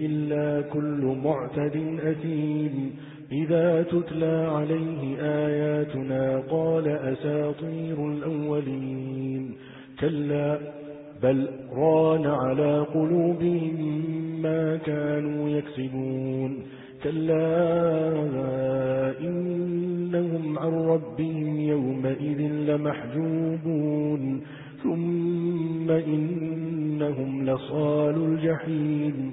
إلا كل معتد أثيم. إذا تتلى عليه آياتنا قال أساطير الأولين. كلا بل ران على قلوبهم ما كانوا يكسبون. كلا إنهم عن ربهم يومئذ لمحجوبون. ثم إنهم لصال الجحيم.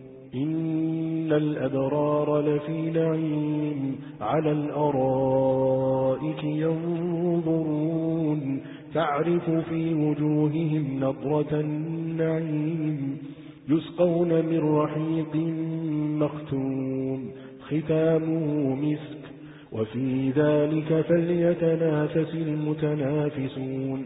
إن الأبرار لفي نعيم على الأرائك ينظرون تعرف في وجوههم نظرة النعيم يسقون من رحيق مختوم ختامه مسك وفي ذلك فليتنافس المتنافسون